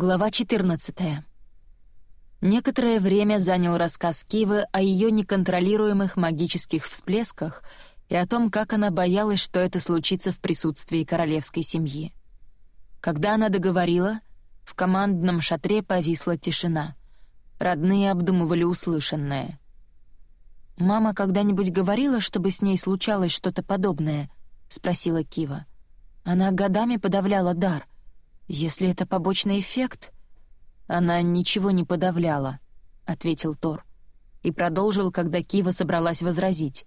Глава 14. Некоторое время занял рассказ Кивы о ее неконтролируемых магических всплесках и о том, как она боялась, что это случится в присутствии королевской семьи. Когда она договорила, в командном шатре повисла тишина. Родные обдумывали услышанное. «Мама когда-нибудь говорила, чтобы с ней случалось что-то подобное?» — спросила Кива. Она годами подавляла дар — если это побочный эффект, она ничего не подавляла, ответил Тор и продолжил, когда Кива собралась возразить.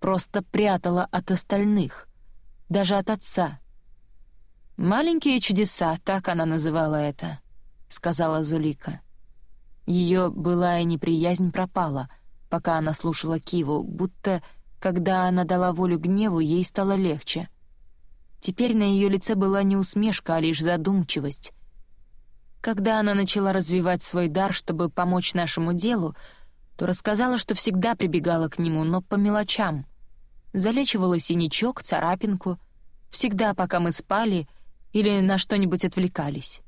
Просто прятала от остальных, даже от отца. Маленькие чудеса, так она называла это, сказала Зулика. Ее былая неприязнь пропала, пока она слушала Киву, будто когда она дала волю гневу, ей стало легче. Теперь на ее лице была не усмешка, а лишь задумчивость. Когда она начала развивать свой дар, чтобы помочь нашему делу, то рассказала, что всегда прибегала к нему, но по мелочам. Залечивала синячок, царапинку, всегда, пока мы спали или на что-нибудь отвлекались.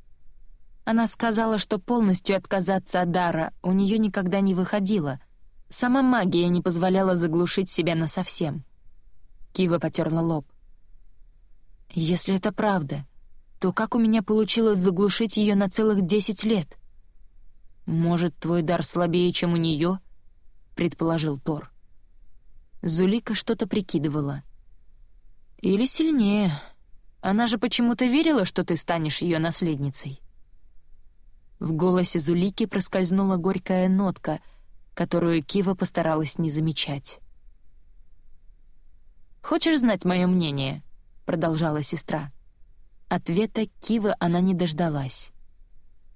Она сказала, что полностью отказаться от дара у нее никогда не выходило. Сама магия не позволяла заглушить себя насовсем. Кива потерла лоб. Если это правда, то как у меня получилось заглушить ее на целых десять лет? Может, твой дар слабее, чем у нее? предположил Тор. Зулика что-то прикидывала. Или сильнее. Она же почему-то верила, что ты станешь ее наследницей. В голосе Зулики проскользнула горькая нотка, которую Кива постаралась не замечать. «Хочешь знать мое мнение?» Продолжала сестра. Ответа Кивы она не дождалась.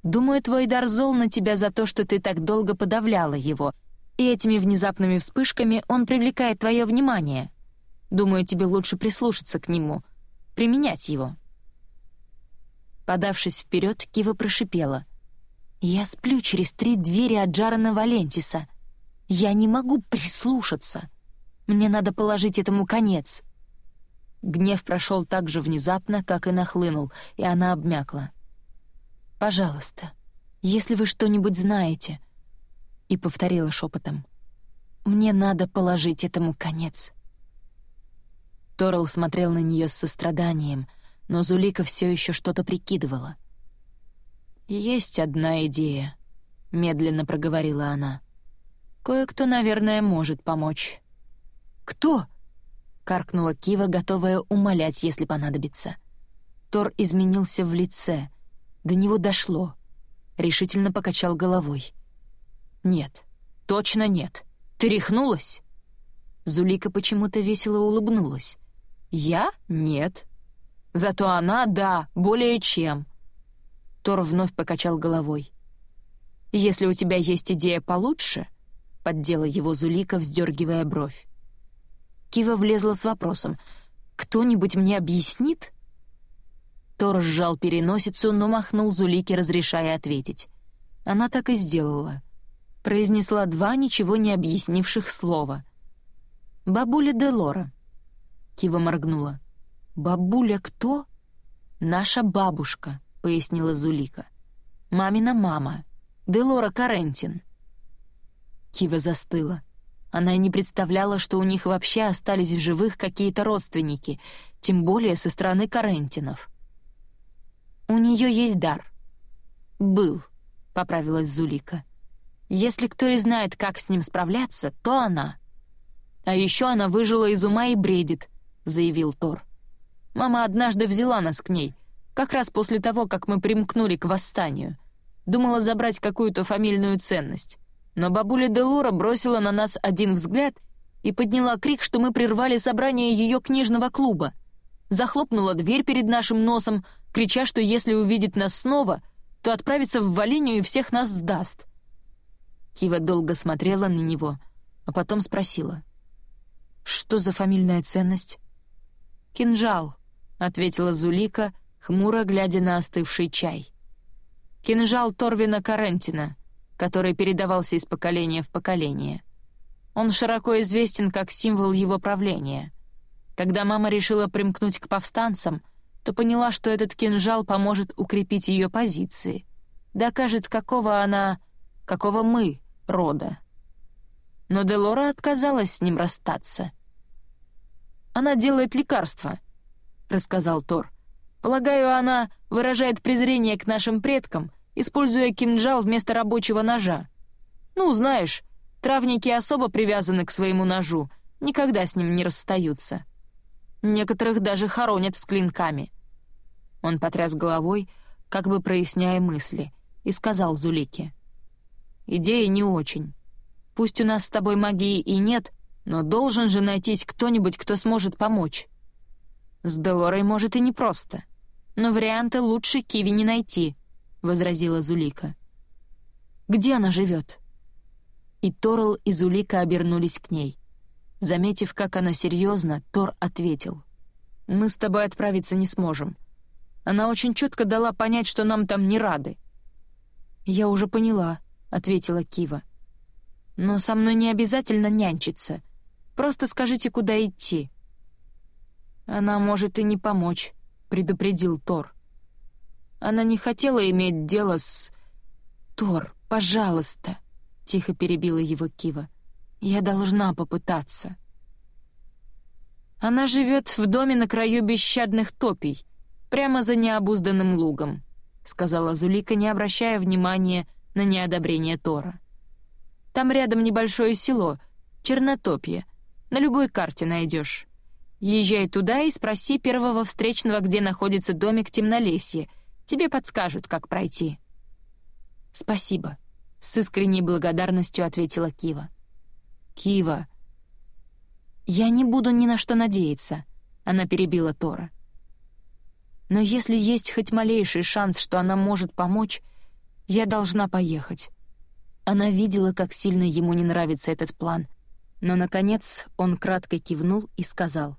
«Думаю, твой дар зол на тебя за то, что ты так долго подавляла его, и этими внезапными вспышками он привлекает твое внимание. Думаю, тебе лучше прислушаться к нему, применять его». Подавшись вперед, Кива прошипела. «Я сплю через три двери от Джарана Валентиса. Я не могу прислушаться. Мне надо положить этому конец». Гнев прошел так же внезапно, как и нахлынул, и она обмякла. «Пожалуйста, если вы что-нибудь знаете...» И повторила шепотом. «Мне надо положить этому конец». Торл смотрел на нее с состраданием, но Зулика все еще что-то прикидывала. «Есть одна идея», — медленно проговорила она. «Кое-кто, наверное, может помочь». «Кто?» Каркнула Кива, готовая умолять, если понадобится. Тор изменился в лице. До него дошло. Решительно покачал головой. «Нет, точно нет. Ты рехнулась?» Зулика почему-то весело улыбнулась. «Я? Нет. Зато она, да, более чем». Тор вновь покачал головой. «Если у тебя есть идея получше», — поддела его Зулика, вздергивая бровь. Кива влезла с вопросом. «Кто-нибудь мне объяснит?» Тор сжал переносицу, но махнул Зулике, разрешая ответить. Она так и сделала. Произнесла два ничего не объяснивших слова. «Бабуля Делора». Кива моргнула. «Бабуля кто?» «Наша бабушка», — пояснила Зулика. «Мамина мама. Делора Карентин». Кива застыла. Она и не представляла, что у них вообще остались в живых какие-то родственники, тем более со стороны Карентинов. «У нее есть дар». «Был», — поправилась Зулика. «Если кто и знает, как с ним справляться, то она». «А еще она выжила из ума и бредит», — заявил Тор. «Мама однажды взяла нас к ней, как раз после того, как мы примкнули к восстанию. Думала забрать какую-то фамильную ценность но бабуля Делора бросила на нас один взгляд и подняла крик, что мы прервали собрание ее книжного клуба. Захлопнула дверь перед нашим носом, крича, что если увидит нас снова, то отправится в Валинию и всех нас сдаст. Кива долго смотрела на него, а потом спросила. «Что за фамильная ценность?» «Кинжал», — ответила Зулика, хмуро глядя на остывший чай. «Кинжал Торвина Карентина который передавался из поколения в поколение. Он широко известен как символ его правления. Когда мама решила примкнуть к повстанцам, то поняла, что этот кинжал поможет укрепить ее позиции. докажет, какого она... какого мы рода. Но Делора отказалась с ним расстаться. «Она делает лекарства», — рассказал Тор. «Полагаю, она выражает презрение к нашим предкам, используя кинжал вместо рабочего ножа. Ну, знаешь, травники особо привязаны к своему ножу, никогда с ним не расстаются. Некоторых даже хоронят с клинками». Он потряс головой, как бы проясняя мысли, и сказал Зулике. «Идея не очень. Пусть у нас с тобой магии и нет, но должен же найтись кто-нибудь, кто сможет помочь. С Делорой, может, и непросто, но варианта лучше Киви не найти», — возразила Зулика. «Где она живет?» И Торл и Зулика обернулись к ней. Заметив, как она серьезно, Тор ответил. «Мы с тобой отправиться не сможем. Она очень четко дала понять, что нам там не рады». «Я уже поняла», — ответила Кива. «Но со мной не обязательно нянчиться. Просто скажите, куда идти». «Она может и не помочь», — предупредил Тор. Она не хотела иметь дело с... «Тор, пожалуйста», — тихо перебила его Кива. «Я должна попытаться». Она живет в доме на краю бесщадных топий, прямо за необузданным лугом», — сказала Зулика, не обращая внимания на неодобрение Тора. «Там рядом небольшое село, Чернотопье. На любой карте найдешь. Езжай туда и спроси первого встречного, где находится домик Темнолесье. Тебе подскажут, как пройти». «Спасибо», — с искренней благодарностью ответила Кива. «Кива». «Я не буду ни на что надеяться», — она перебила Тора. Но если есть хоть малейший шанс, что она может помочь, я должна поехать. Она видела, как сильно ему не нравится этот план. Но, наконец, он кратко кивнул и сказал.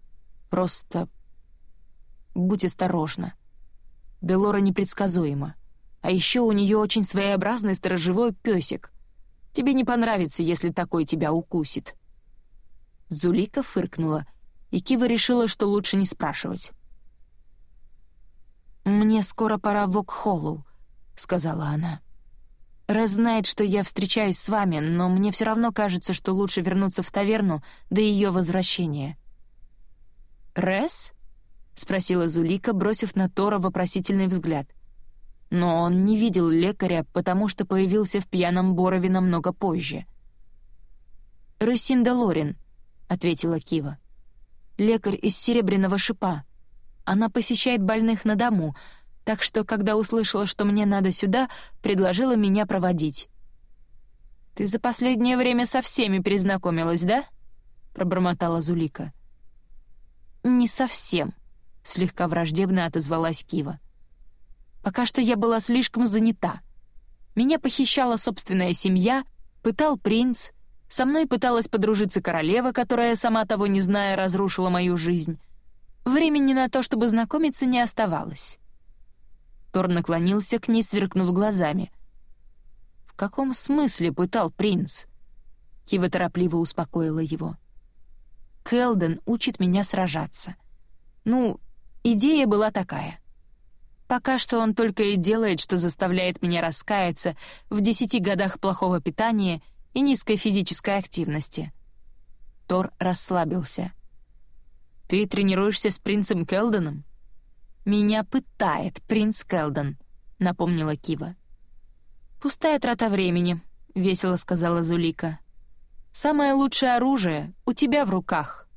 «Просто будь осторожна. Делора непредсказуема. А еще у нее очень своеобразный сторожевой песик. Тебе не понравится, если такой тебя укусит». Зулика фыркнула, и Кива решила, что лучше не спрашивать. «Мне скоро пора в Окхоллу», — сказала она. «Рэс знает, что я встречаюсь с вами, но мне все равно кажется, что лучше вернуться в таверну до ее возвращения». «Рэс?» — спросила Зулика, бросив на Тора вопросительный взгляд. Но он не видел лекаря, потому что появился в пьяном Борове намного позже. «Рысинда Лорин», — ответила Кива. «Лекарь из Серебряного шипа». Она посещает больных на дому, так что, когда услышала, что мне надо сюда, предложила меня проводить. «Ты за последнее время со всеми перезнакомилась, да?» — пробормотала Зулика. «Не совсем», — слегка враждебно отозвалась Кива. «Пока что я была слишком занята. Меня похищала собственная семья, пытал принц, со мной пыталась подружиться королева, которая, сама того не зная, разрушила мою жизнь. Времени на то, чтобы знакомиться, не оставалось. Тор наклонился к ней, сверкнув глазами. «В каком смысле пытал принц?» Кива торопливо успокоила его. «Келден учит меня сражаться. Ну, идея была такая. Пока что он только и делает, что заставляет меня раскаяться в десяти годах плохого питания и низкой физической активности». Тор расслабился — «Ты тренируешься с принцем Келдоном?» «Меня пытает принц Келдон», — напомнила Кива. «Пустая трата времени», — весело сказала Зулика. «Самое лучшее оружие у тебя в руках».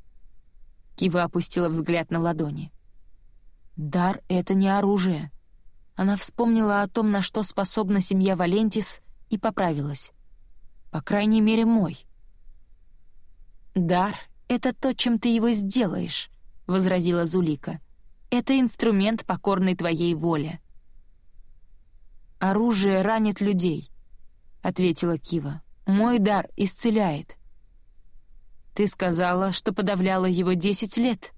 Кива опустила взгляд на ладони. «Дар — это не оружие». Она вспомнила о том, на что способна семья Валентис, и поправилась. «По крайней мере, мой». «Дар «Это то, чем ты его сделаешь», — возразила Зулика. «Это инструмент, покорный твоей воле». «Оружие ранит людей», — ответила Кива. «Мой дар исцеляет». «Ты сказала, что подавляла его десять лет.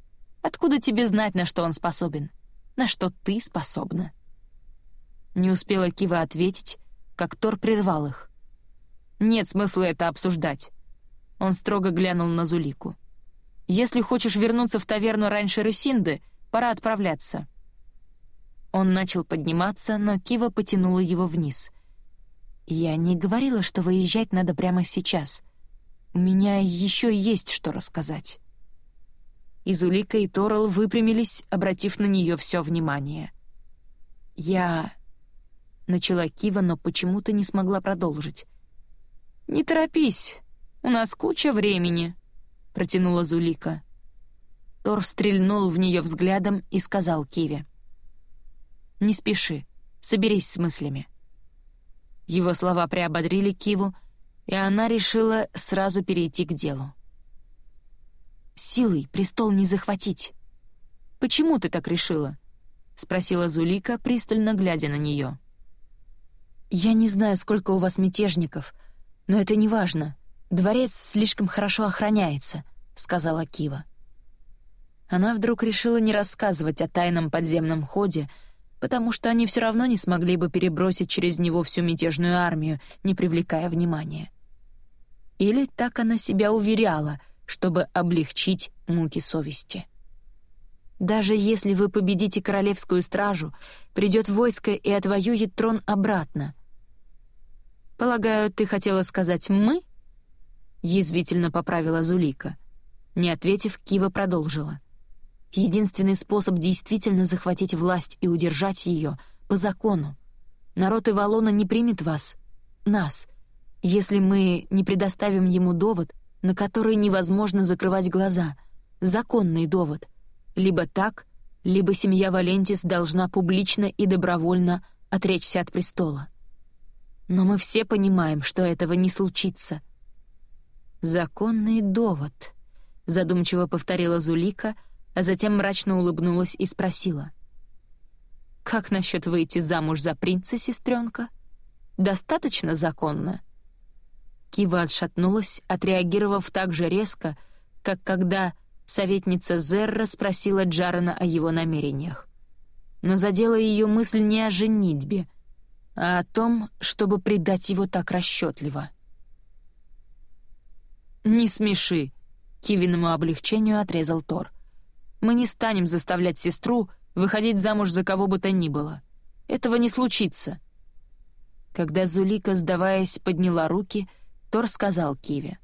Откуда тебе знать, на что он способен? На что ты способна?» Не успела Кива ответить, как Тор прервал их. «Нет смысла это обсуждать. Он строго глянул на Зулику. «Если хочешь вернуться в таверну раньше Рысинды, пора отправляться». Он начал подниматься, но Кива потянула его вниз. «Я не говорила, что выезжать надо прямо сейчас. У меня еще есть что рассказать». Изулика и Торал выпрямились, обратив на нее все внимание. «Я...» — начала Кива, но почему-то не смогла продолжить. «Не торопись, у нас куча времени», — протянула Зулика. Тор стрельнул в нее взглядом и сказал Киве. «Не спеши, соберись с мыслями». Его слова приободрили Киву, и она решила сразу перейти к делу. «Силой престол не захватить». «Почему ты так решила?» — спросила Зулика, пристально глядя на нее. «Я не знаю, сколько у вас мятежников, но это не важно. Дворец слишком хорошо охраняется», — сказала Кива. Она вдруг решила не рассказывать о тайном подземном ходе, потому что они все равно не смогли бы перебросить через него всю мятежную армию, не привлекая внимания. Или так она себя уверяла, чтобы облегчить муки совести. Даже если вы победите королевскую стражу, придет войско и отвоюет трон обратно. «Полагаю, ты хотела сказать «мы»?» — язвительно поправила Зулика. Не ответив, Кива продолжила. Единственный способ действительно захватить власть и удержать ее — по закону. Народ Ивалона не примет вас, нас, если мы не предоставим ему довод, на который невозможно закрывать глаза, законный довод. Либо так, либо семья Валентис должна публично и добровольно отречься от престола. Но мы все понимаем, что этого не случится. «Законный довод», — задумчиво повторила Зулика — а затем мрачно улыбнулась и спросила. «Как насчет выйти замуж за принца, сестренка? Достаточно законно?» Кива отшатнулась, отреагировав так же резко, как когда советница Зерра спросила Джарена о его намерениях. Но задела ее мысль не о женитьбе, а о том, чтобы предать его так расчетливо. «Не смеши!» — Кивиному облегчению отрезал Тор. Мы не станем заставлять сестру выходить замуж за кого бы то ни было. Этого не случится». Когда Зулика, сдаваясь, подняла руки, Тор сказал Киве.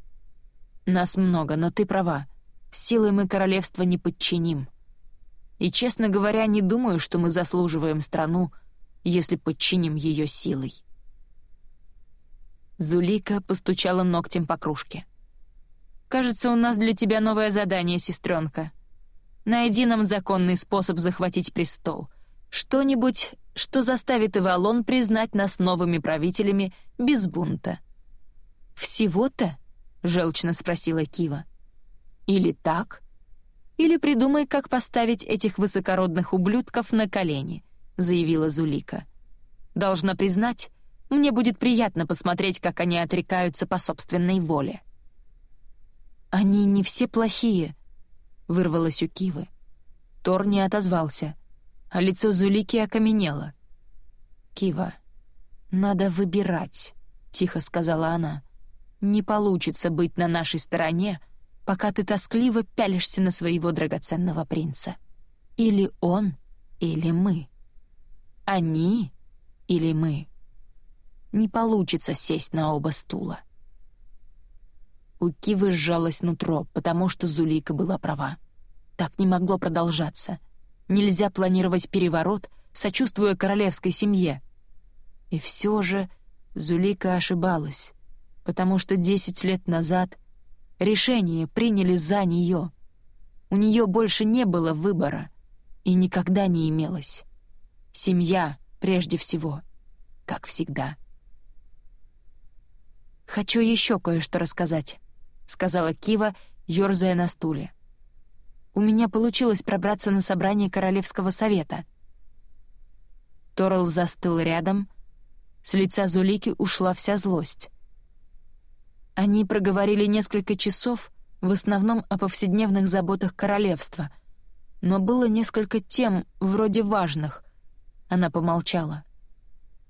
«Нас много, но ты права. Силой мы королевство не подчиним. И, честно говоря, не думаю, что мы заслуживаем страну, если подчиним ее силой». Зулика постучала ногтем по кружке. «Кажется, у нас для тебя новое задание, сестренка. Найди нам законный способ захватить престол. Что-нибудь, что заставит Ивалон признать нас новыми правителями без бунта». «Всего-то?» — желчно спросила Кива. «Или так? Или придумай, как поставить этих высокородных ублюдков на колени», — заявила Зулика. «Должна признать, мне будет приятно посмотреть, как они отрекаются по собственной воле». «Они не все плохие», — вырвалось у Кивы. Тор не отозвался, а лицо Зулики окаменело. «Кива, надо выбирать», — тихо сказала она. «Не получится быть на нашей стороне, пока ты тоскливо пялишься на своего драгоценного принца. Или он, или мы. Они или мы. Не получится сесть на оба стула». У Кивы сжалось нутро, потому что Зулика была права. Так не могло продолжаться. Нельзя планировать переворот, сочувствуя королевской семье. И все же Зулика ошибалась, потому что десять лет назад решение приняли за нее. У нее больше не было выбора и никогда не имелось. Семья прежде всего, как всегда. «Хочу еще кое-что рассказать», — сказала Кива, ёрзая на стуле. «У меня получилось пробраться на собрание Королевского совета». Торл застыл рядом, с лица Зулики ушла вся злость. Они проговорили несколько часов, в основном о повседневных заботах королевства, но было несколько тем, вроде важных. Она помолчала.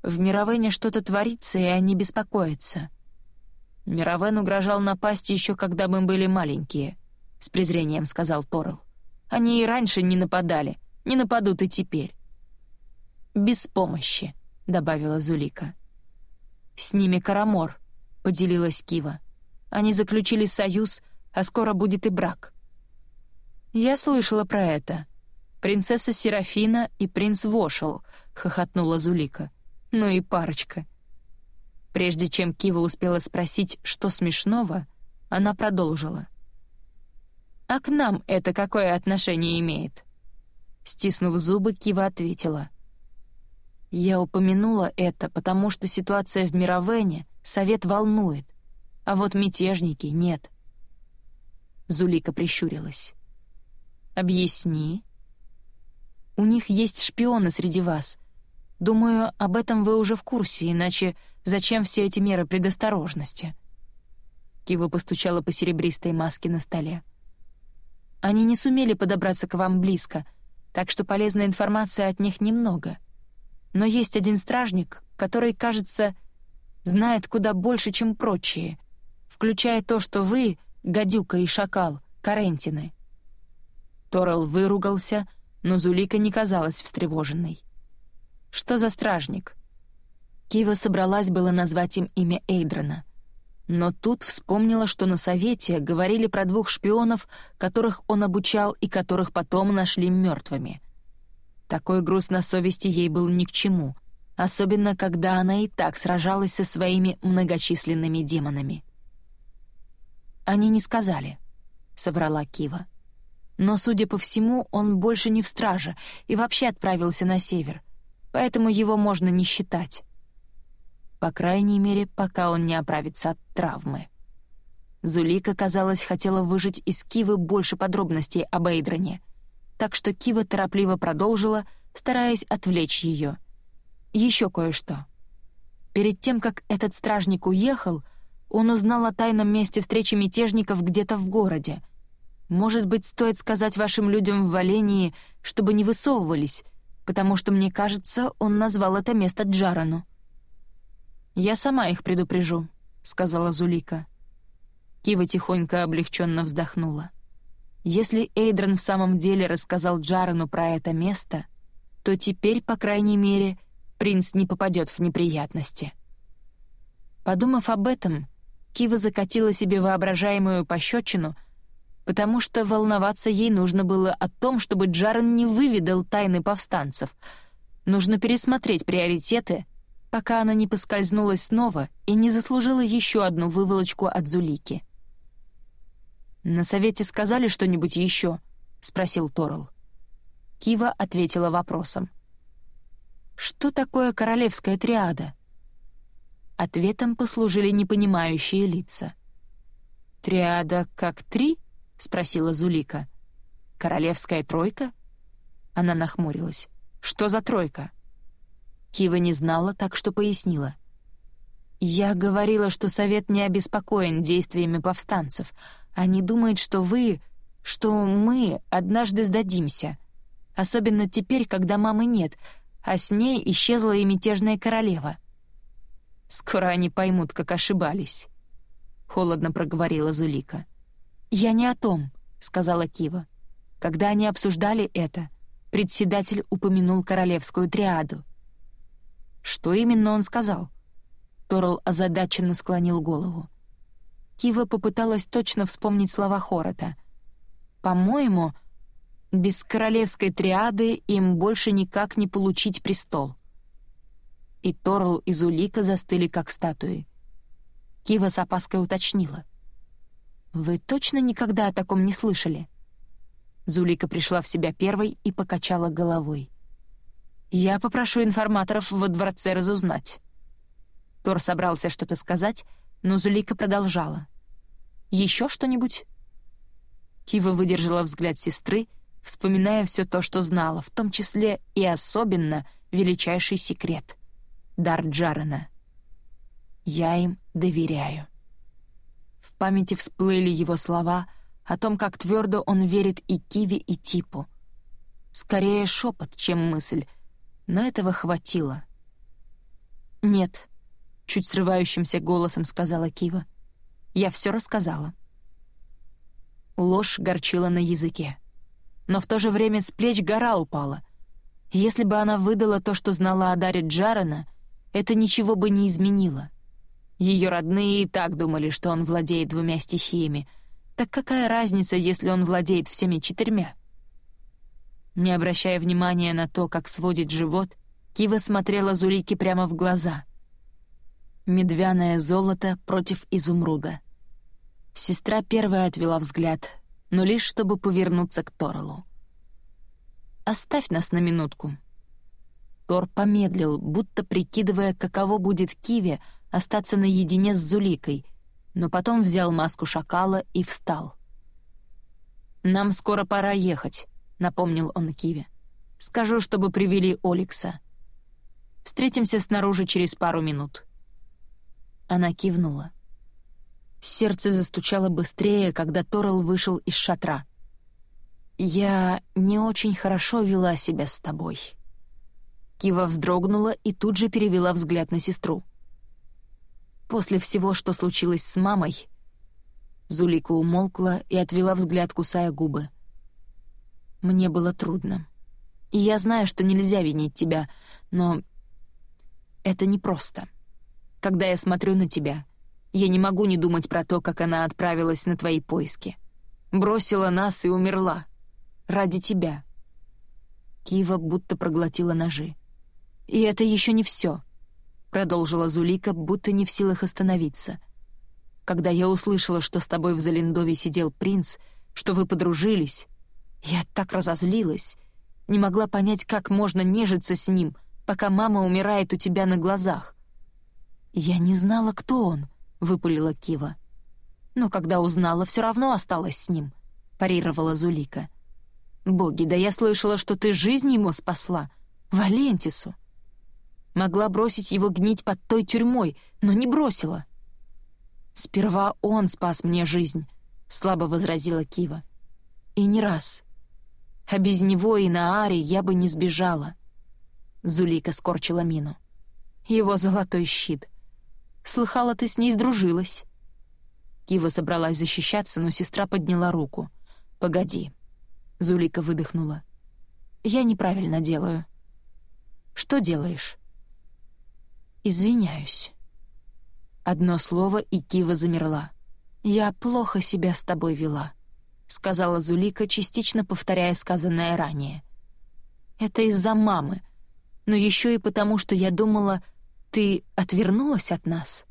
В Мировене что-то творится, и они беспокоятся — «Мировен угрожал напасть еще когда мы были маленькие», — с презрением сказал Торл. «Они и раньше не нападали, не нападут и теперь». без помощи», — добавила Зулика. «С ними Карамор», — поделилась Кива. «Они заключили союз, а скоро будет и брак». «Я слышала про это. Принцесса Серафина и принц Вошел», — хохотнула Зулика. «Ну и парочка». Прежде чем Кива успела спросить, что смешного, она продолжила. «А к нам это какое отношение имеет?» Стиснув зубы, Кива ответила. «Я упомянула это, потому что ситуация в Мировене совет волнует, а вот мятежники нет». Зулика прищурилась. «Объясни». «У них есть шпионы среди вас. Думаю, об этом вы уже в курсе, иначе зачем все эти меры предосторожности?» Кива постучала по серебристой маске на столе. «Они не сумели подобраться к вам близко, так что полезной информации от них немного. Но есть один стражник, который, кажется, знает куда больше, чем прочие, включая то, что вы, гадюка и шакал, Карентины». Торел выругался, но Зулика не казалась встревоженной. «Что за стражник?» Кива собралась было назвать им имя Эйдрона. Но тут вспомнила, что на совете говорили про двух шпионов, которых он обучал и которых потом нашли мертвыми. Такой груз на совести ей был ни к чему, особенно когда она и так сражалась со своими многочисленными демонами. «Они не сказали», — соврала Кива. Но, судя по всему, он больше не в страже и вообще отправился на север, поэтому его можно не считать. По крайней мере, пока он не оправится от травмы. Зулика, казалось, хотела выжить из Кивы больше подробностей об Эйдроне, так что Кива торопливо продолжила, стараясь отвлечь ее. Еще кое-что. Перед тем, как этот стражник уехал, он узнал о тайном месте встречи мятежников где-то в городе. Может быть, стоит сказать вашим людям в Валении, чтобы не высовывались, потому что, мне кажется, он назвал это место Джарану. «Я сама их предупрежу», — сказала Зулика. Кива тихонько облегченно вздохнула. Если Эйдрон в самом деле рассказал Джарану про это место, то теперь, по крайней мере, принц не попадет в неприятности. Подумав об этом, Кива закатила себе воображаемую пощечину, потому что волноваться ей нужно было о том, чтобы Джаран не выведал тайны повстанцев. Нужно пересмотреть приоритеты пока она не поскользнулась снова и не заслужила еще одну выволочку от Зулики. «На совете сказали что-нибудь еще?» — спросил Торл. Кива ответила вопросом. «Что такое королевская триада?» Ответом послужили непонимающие лица. «Триада как три?» — спросила Зулика. «Королевская тройка?» Она нахмурилась. «Что за тройка?» Кива не знала, так что пояснила. «Я говорила, что Совет не обеспокоен действиями повстанцев. Они думают, что вы, что мы однажды сдадимся. Особенно теперь, когда мамы нет, а с ней исчезла и мятежная королева». «Скоро они поймут, как ошибались», — холодно проговорила Зулика. «Я не о том», — сказала Кива. Когда они обсуждали это, председатель упомянул королевскую триаду. Что именно он сказал? Торл озадаченно склонил голову. Кива попыталась точно вспомнить слова Хорота. «По-моему, без королевской триады им больше никак не получить престол». И Торл и Зулика застыли как статуи. Кива с опаской уточнила. «Вы точно никогда о таком не слышали?» Зулика пришла в себя первой и покачала головой. Я попрошу информаторов во дворце разузнать». Тор собрался что-то сказать, но Зулика продолжала. «Еще что-нибудь?» Кива выдержала взгляд сестры, вспоминая все то, что знала, в том числе и особенно величайший секрет — дар Джарена. «Я им доверяю». В памяти всплыли его слова о том, как твердо он верит и Киве, и Типу. Скорее шепот, чем мысль — но этого хватило. «Нет», — чуть срывающимся голосом сказала Кива. «Я все рассказала». Ложь горчила на языке. Но в то же время с плеч гора упала. Если бы она выдала то, что знала о Даре Джарена, это ничего бы не изменило. Ее родные и так думали, что он владеет двумя стихиями. Так какая разница, если он владеет всеми четырьмя? Не обращая внимания на то, как сводит живот, Кива смотрела Зулике прямо в глаза. Медвяное золото против изумруда. Сестра первая отвела взгляд, но лишь чтобы повернуться к Торлу. «Оставь нас на минутку». Тор помедлил, будто прикидывая, каково будет Киве остаться наедине с Зуликой, но потом взял маску шакала и встал. «Нам скоро пора ехать», — напомнил он Киве. «Скажу, чтобы привели Оликса. Встретимся снаружи через пару минут». Она кивнула. Сердце застучало быстрее, когда Торл вышел из шатра. «Я не очень хорошо вела себя с тобой». Кива вздрогнула и тут же перевела взгляд на сестру. После всего, что случилось с мамой, Зулика умолкла и отвела взгляд, кусая губы. «Мне было трудно. И я знаю, что нельзя винить тебя, но это непросто. Когда я смотрю на тебя, я не могу не думать про то, как она отправилась на твои поиски. Бросила нас и умерла. Ради тебя». Кива будто проглотила ножи. «И это еще не все», — продолжила Зулика, будто не в силах остановиться. «Когда я услышала, что с тобой в Залендове сидел принц, что вы подружились, я так разозлилась, не могла понять, как можно нежиться с ним, пока мама умирает у тебя на глазах. Я не знала, кто он, выпалила Кива. «Но когда узнала, все равно осталась с ним», — парировала Зулика. «Боги, да я слышала, что ты жизнь ему спасла. Валентису. Могла бросить его гнить под той тюрьмой, но не бросила». «Сперва он спас мне жизнь», — слабо возразила Кива. «И не раз. А без него и на Аре я бы не сбежала». Зулика скорчила мину. «Его золотой щит. Слыхала, ты с ней сдружилась». Кива собралась защищаться, но сестра подняла руку. «Погоди». Зулика выдохнула. «Я неправильно делаю». «Что делаешь?» «Извиняюсь». Одно слово, и Кива замерла. «Я плохо себя с тобой вела», — сказала Зулика, частично повторяя сказанное ранее. «Это из-за мамы, но еще и потому, что я думала, ты отвернулась от нас?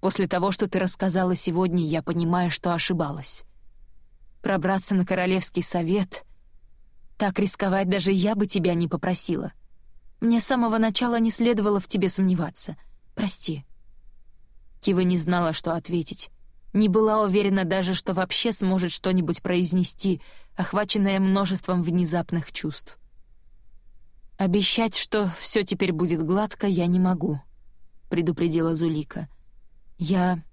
После того, что ты рассказала сегодня, я понимаю, что ошибалась. Пробраться на Королевский совет... Так рисковать даже я бы тебя не попросила. Мне с самого начала не следовало в тебе сомневаться. Прости». Кива не знала, что ответить. Не была уверена даже, что вообще сможет что-нибудь произнести, охваченная множеством внезапных чувств. Обещать, что все теперь будет гладко, я не могу предупредила Зулика. «Я...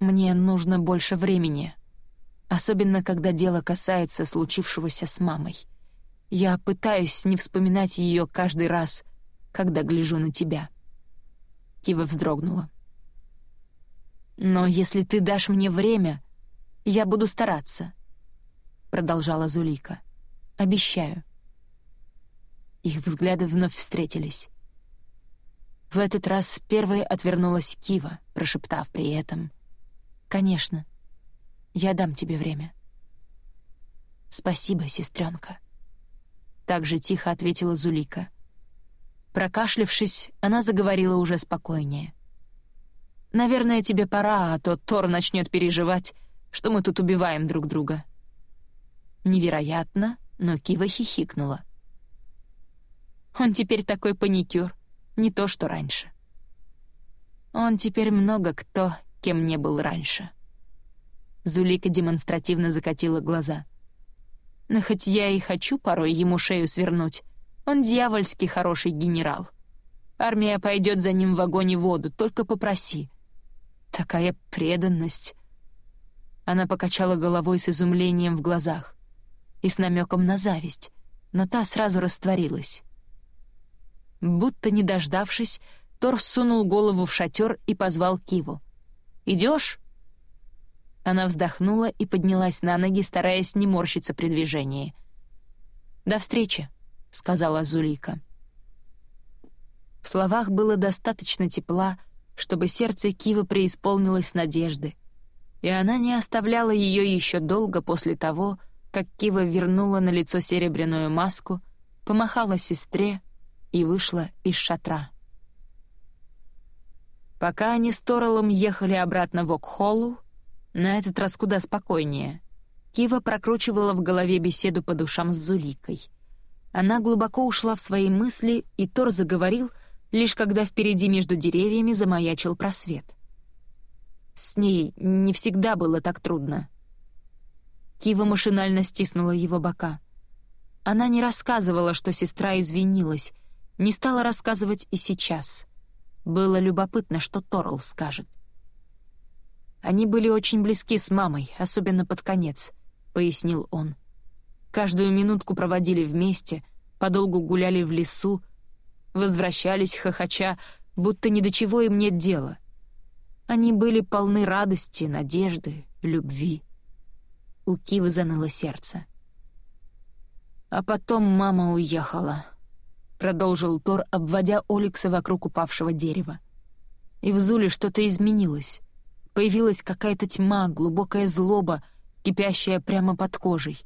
мне нужно больше времени, особенно когда дело касается случившегося с мамой. Я пытаюсь не вспоминать ее каждый раз, когда гляжу на тебя». Кива вздрогнула. «Но если ты дашь мне время, я буду стараться», — продолжала Зулика. «Обещаю». Их взгляды вновь встретились. В этот раз первой отвернулась Кива, прошептав при этом. «Конечно, я дам тебе время». «Спасибо, сестренка», — так же тихо ответила Зулика. Прокашлявшись, она заговорила уже спокойнее. «Наверное, тебе пора, а то Тор начнет переживать, что мы тут убиваем друг друга». Невероятно, но Кива хихикнула. «Он теперь такой паникюр не то что раньше. Он теперь много кто, кем не был раньше. Зулика демонстративно закатила глаза. Но хоть я и хочу порой ему шею свернуть, он дьявольски хороший генерал. Армия пойдет за ним в огонь и воду, только попроси. Такая преданность. Она покачала головой с изумлением в глазах и с намеком на зависть, но та сразу растворилась. Будто не дождавшись, Тор сунул голову в шатер и позвал Киву. «Идешь?» Она вздохнула и поднялась на ноги, стараясь не морщиться при движении. «До встречи», — сказала Зулика. В словах было достаточно тепла, чтобы сердце Кивы преисполнилось надежды, и она не оставляла ее еще долго после того, как Кива вернула на лицо серебряную маску, помахала сестре и вышла из шатра. Пока они с Торрелом ехали обратно в Окхоллу, на этот раз куда спокойнее, Кива прокручивала в голове беседу по душам с Зуликой. Она глубоко ушла в свои мысли, и Тор заговорил, лишь когда впереди между деревьями замаячил просвет. С ней не всегда было так трудно. Кива машинально стиснула его бока. Она не рассказывала, что сестра извинилась, не стала рассказывать и сейчас. Было любопытно, что Торл скажет. Они были очень близки с мамой, особенно под конец, пояснил он. Каждую минутку проводили вместе, подолгу гуляли в лесу, возвращались хохоча, будто ни до чего им нет дела. Они были полны радости, надежды, любви. У Кивы заныло сердце. А потом мама уехала —— продолжил Тор, обводя Оликса вокруг упавшего дерева. И в Зуле что-то изменилось. Появилась какая-то тьма, глубокая злоба, кипящая прямо под кожей.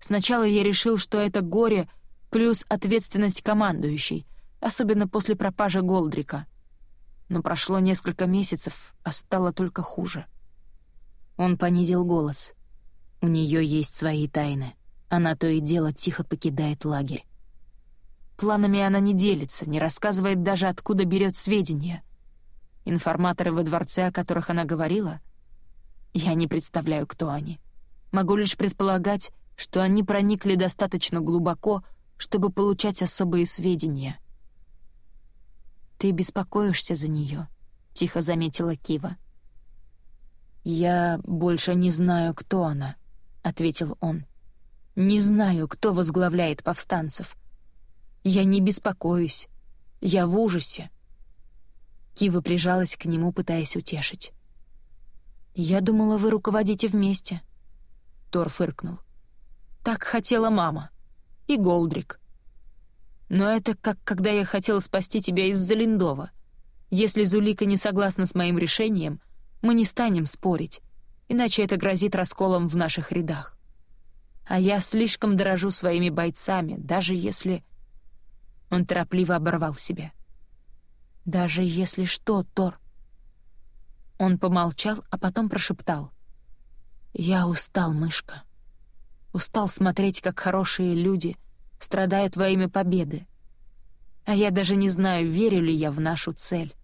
Сначала я решил, что это горе плюс ответственность командующей, особенно после пропажи Голдрика. Но прошло несколько месяцев, а стало только хуже. Он понизил голос. У нее есть свои тайны. Она то и дело тихо покидает лагерь. Планами она не делится, не рассказывает даже, откуда берет сведения. Информаторы во дворце, о которых она говорила, я не представляю, кто они. Могу лишь предполагать, что они проникли достаточно глубоко, чтобы получать особые сведения. «Ты беспокоишься за нее», — тихо заметила Кива. «Я больше не знаю, кто она», — ответил он. «Не знаю, кто возглавляет повстанцев. Я не беспокоюсь. Я в ужасе. Кива прижалась к нему, пытаясь утешить. «Я думала, вы руководите вместе». Тор фыркнул. «Так хотела мама. И Голдрик. Но это как когда я хотела спасти тебя из-за Линдова. Если Зулика не согласна с моим решением, мы не станем спорить, иначе это грозит расколом в наших рядах. А я слишком дорожу своими бойцами, даже если...» Он торопливо оборвал себя. «Даже если что, Тор...» Он помолчал, а потом прошептал. «Я устал, мышка. Устал смотреть, как хорошие люди страдают во имя победы. А я даже не знаю, верю ли я в нашу цель.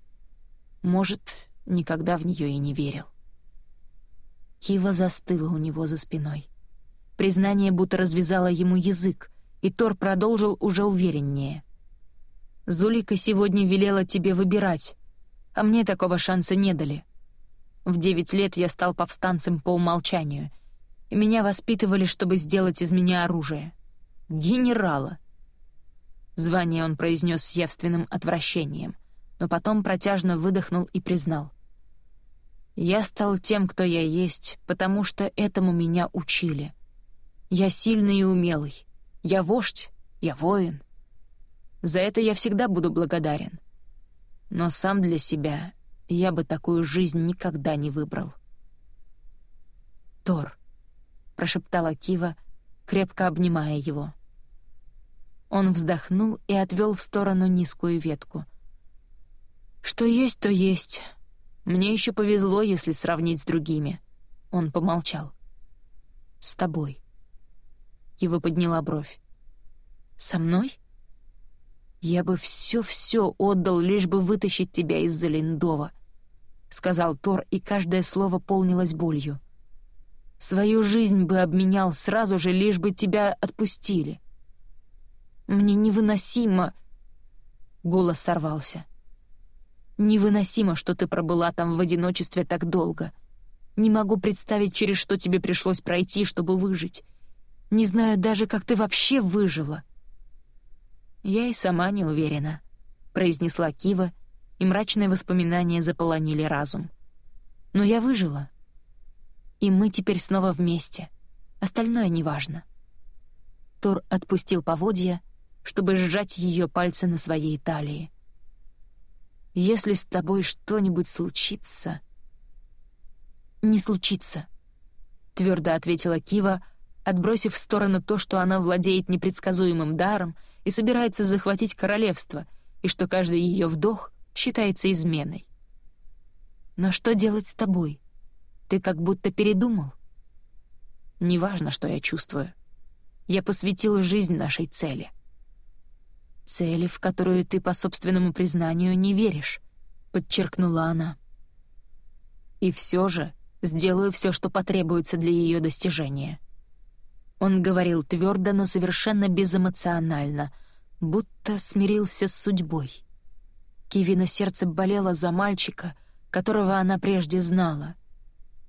Может, никогда в нее и не верил». Кива застыла у него за спиной. Признание будто развязало ему язык, и Тор продолжил уже увереннее — Зулика сегодня велела тебе выбирать, а мне такого шанса не дали. В девять лет я стал повстанцем по умолчанию, и меня воспитывали, чтобы сделать из меня оружие. Генерала. Звание он произнес с явственным отвращением, но потом протяжно выдохнул и признал. «Я стал тем, кто я есть, потому что этому меня учили. Я сильный и умелый. Я вождь, я воин». За это я всегда буду благодарен. Но сам для себя я бы такую жизнь никогда не выбрал. «Тор», — прошептала Кива, крепко обнимая его. Он вздохнул и отвел в сторону низкую ветку. «Что есть, то есть. Мне еще повезло, если сравнить с другими». Он помолчал. «С тобой». Кива подняла бровь. «Со мной?» «Я бы все-все отдал, лишь бы вытащить тебя из-за Линдова», — сказал Тор, и каждое слово полнилось болью. «Свою жизнь бы обменял сразу же, лишь бы тебя отпустили». «Мне невыносимо...» — голос сорвался. «Невыносимо, что ты пробыла там в одиночестве так долго. Не могу представить, через что тебе пришлось пройти, чтобы выжить. Не знаю даже, как ты вообще выжила». «Я и сама не уверена», — произнесла Кива, и мрачные воспоминания заполонили разум. «Но я выжила. И мы теперь снова вместе. Остальное неважно». Тор отпустил поводья, чтобы сжать ее пальцы на своей талии. «Если с тобой что-нибудь случится...» «Не случится», — твердо ответила Кива, отбросив в сторону то, что она владеет непредсказуемым даром и собирается захватить королевство, и что каждый ее вдох считается изменой. «Но что делать с тобой? Ты как будто передумал?» «Неважно, что я чувствую. Я посвятила жизнь нашей цели». «Цели, в которую ты, по собственному признанию, не веришь», — подчеркнула она. «И все же сделаю все, что потребуется для ее достижения». Он говорил твердо, но совершенно безэмоционально, будто смирился с судьбой. Киви сердце болело за мальчика, которого она прежде знала.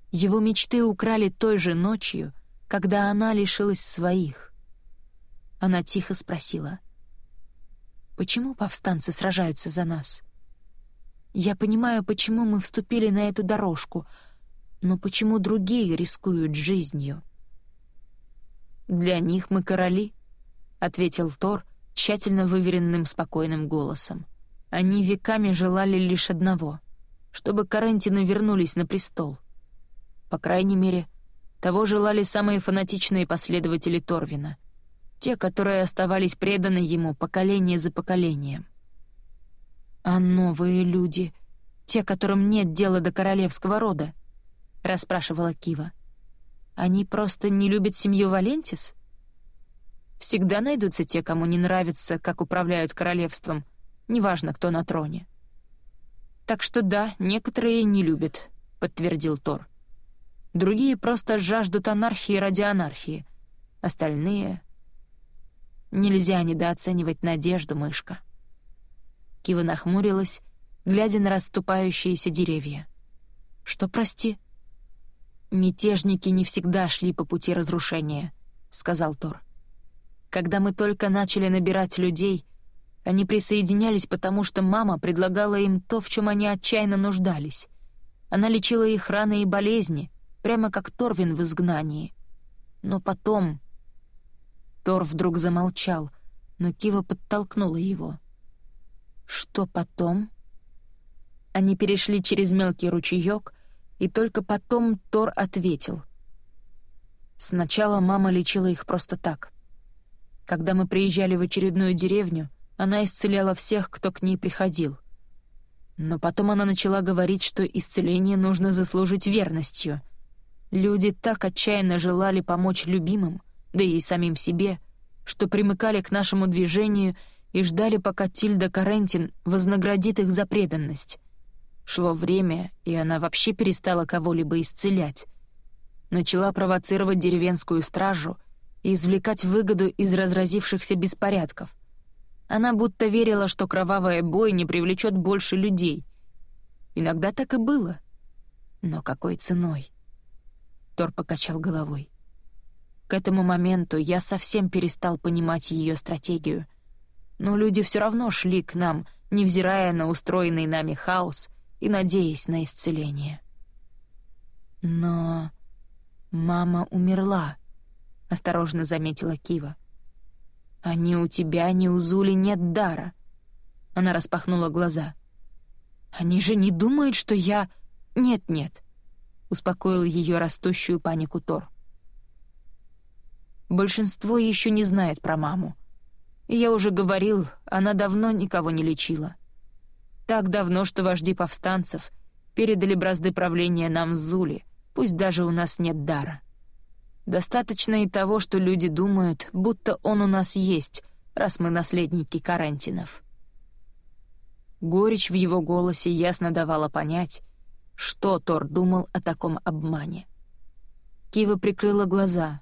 Его мечты украли той же ночью, когда она лишилась своих. Она тихо спросила, «Почему повстанцы сражаются за нас? Я понимаю, почему мы вступили на эту дорожку, но почему другие рискуют жизнью?» «Для них мы короли», — ответил Тор тщательно выверенным спокойным голосом. «Они веками желали лишь одного — чтобы Карентины вернулись на престол. По крайней мере, того желали самые фанатичные последователи Торвина, те, которые оставались преданы ему поколение за поколением. «А новые люди, те, которым нет дела до королевского рода?» — расспрашивала Кива. Они просто не любят семью Валентис? Всегда найдутся те, кому не нравится, как управляют королевством, неважно, кто на троне. Так что да, некоторые не любят, подтвердил Тор. Другие просто жаждут анархии ради анархии. Остальные... Нельзя недооценивать надежду, мышка. Кива нахмурилась, глядя на расступающиеся деревья. «Что, прости?» «Мятежники не всегда шли по пути разрушения», — сказал Тор. «Когда мы только начали набирать людей, они присоединялись, потому что мама предлагала им то, в чем они отчаянно нуждались. Она лечила их раны и болезни, прямо как Торвин в изгнании. Но потом...» Тор вдруг замолчал, но Кива подтолкнула его. «Что потом?» Они перешли через мелкий ручеёк, и только потом Тор ответил. Сначала мама лечила их просто так. Когда мы приезжали в очередную деревню, она исцеляла всех, кто к ней приходил. Но потом она начала говорить, что исцеление нужно заслужить верностью. Люди так отчаянно желали помочь любимым, да и самим себе, что примыкали к нашему движению и ждали, пока Тильда Карентин вознаградит их за преданность. Шло время, и она вообще перестала кого-либо исцелять. Начала провоцировать деревенскую стражу и извлекать выгоду из разразившихся беспорядков. Она будто верила, что кровавая бой не привлечет больше людей. Иногда так и было. Но какой ценой? Тор покачал головой. К этому моменту я совсем перестал понимать ее стратегию. Но люди все равно шли к нам, невзирая на устроенный нами хаос — и надеясь на исцеление. «Но мама умерла», — осторожно заметила Кива. «А ни у тебя, ни у Зули нет дара». Она распахнула глаза. «Они же не думают, что я...» «Нет-нет», — успокоил ее растущую панику Тор. «Большинство еще не знает про маму. Я уже говорил, она давно никого не лечила. Так давно, что вожди повстанцев передали бразды правления нам Зули, пусть даже у нас нет дара. Достаточно и того, что люди думают, будто он у нас есть, раз мы наследники Карантинов. Горечь в его голосе ясно давала понять, что Тор думал о таком обмане. Кива прикрыла глаза.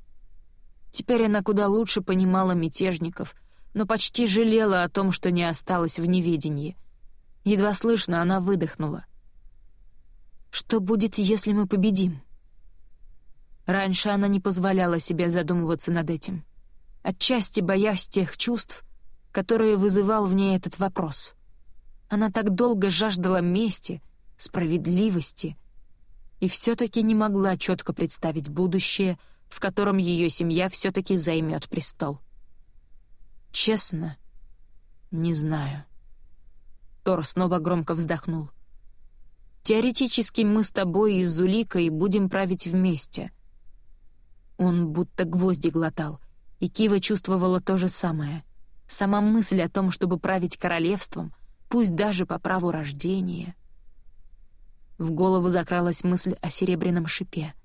Теперь она куда лучше понимала мятежников, но почти жалела о том, что не осталась в неведении — Едва слышно она выдохнула. «Что будет, если мы победим?» Раньше она не позволяла себе задумываться над этим, отчасти боясь тех чувств, которые вызывал в ней этот вопрос. Она так долго жаждала мести, справедливости, и все-таки не могла четко представить будущее, в котором ее семья все-таки займет престол. Честно, не знаю. Тор снова громко вздохнул. Теоретически мы с тобой и Зуликой будем править вместе. Он будто гвозди глотал, и Кива чувствовала то же самое. Сама мысль о том, чтобы править королевством, пусть даже по праву рождения. В голову закралась мысль о серебряном шипе.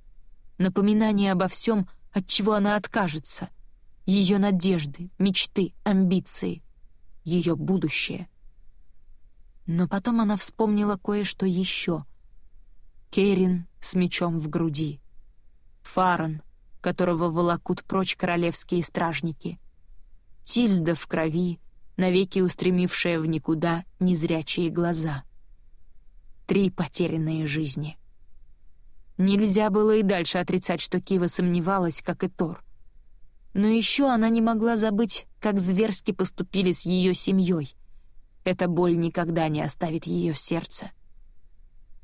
Напоминание обо всем, от чего она откажется. Ее надежды, мечты, амбиции. Ее будущее. Но потом она вспомнила кое-что еще. Керин с мечом в груди. Фарон, которого волокут прочь королевские стражники. Тильда в крови, навеки устремившая в никуда незрячие глаза. Три потерянные жизни. Нельзя было и дальше отрицать, что Кива сомневалась, как и Тор. Но еще она не могла забыть, как зверски поступили с ее семьей. Эта боль никогда не оставит ее в сердце.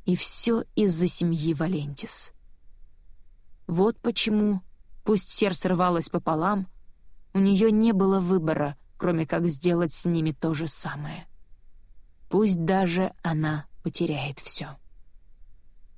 И все из-за семьи Валентис. Вот почему Пусть сердце рвалось пополам, у нее не было выбора, кроме как сделать с ними то же самое. Пусть даже она потеряет все.